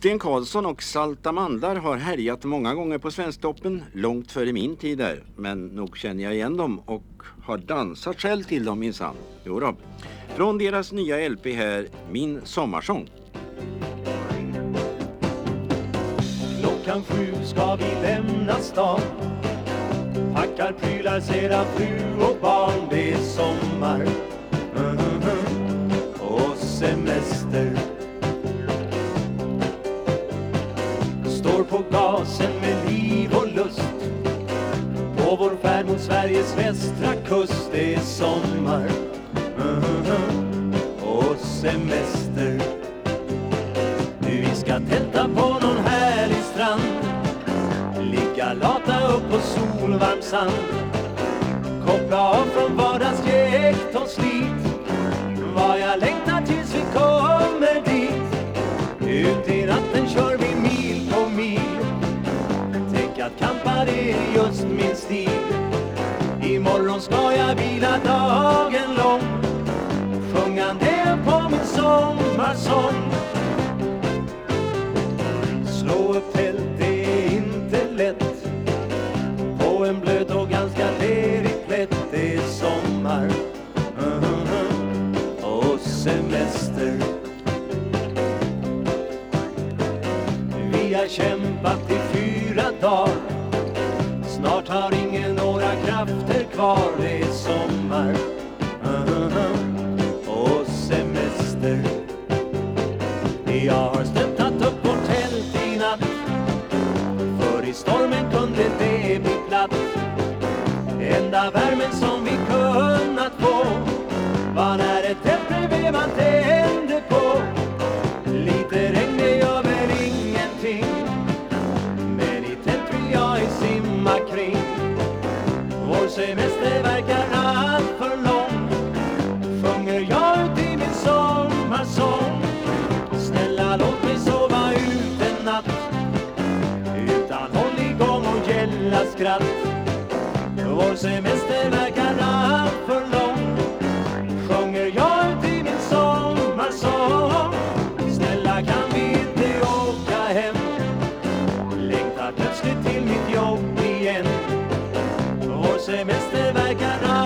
Sten Karlsson och Salta mandlar har härjat många gånger på Svensktoppen, långt före min tid där. Men nog känner jag igen dem och har dansat själv till dem minsann. Då. Från deras nya LP här, Min sommarsång. Klockan sju ska vi lämna stan Packar prylar, sedan fru och barn Det är sommar mm-hmm. och semester oasen med liv och lust. På vår färd mot Sveriges västra kust Det är sommar. Mm-hmm. och semester. Vi ska tälta på någon härlig strand. Ligga lata upp på solvarm sand. Koppla av från vardagsjäkt och slit. Vad jag längtar Imorgon ska jag vila dagen lång. Sjungande på min sommarsång. Slå upp tält, det är inte lätt. På en blöt och ganska lerig plätt Det är sommar. Och semester. Vi har kämpat i fyra dagar. Snart har krafter kvar Det är sommar uh-huh. och semester. Jag har stöttat upp vårt tält i natt. För i stormen kunde det bli platt. Enda värmen som vi kunnat få. Var när ett tält bredvid man tände Snälla låt mig sova ut en natt. Utan hålligång och gälla skratt Vår semester verkar alltför lång. Sjunger jag ut i min sommarsång. Snälla kan vi inte åka hem? Längtar plötsligt till mitt jobb igen. Vår semester verkar alltför lång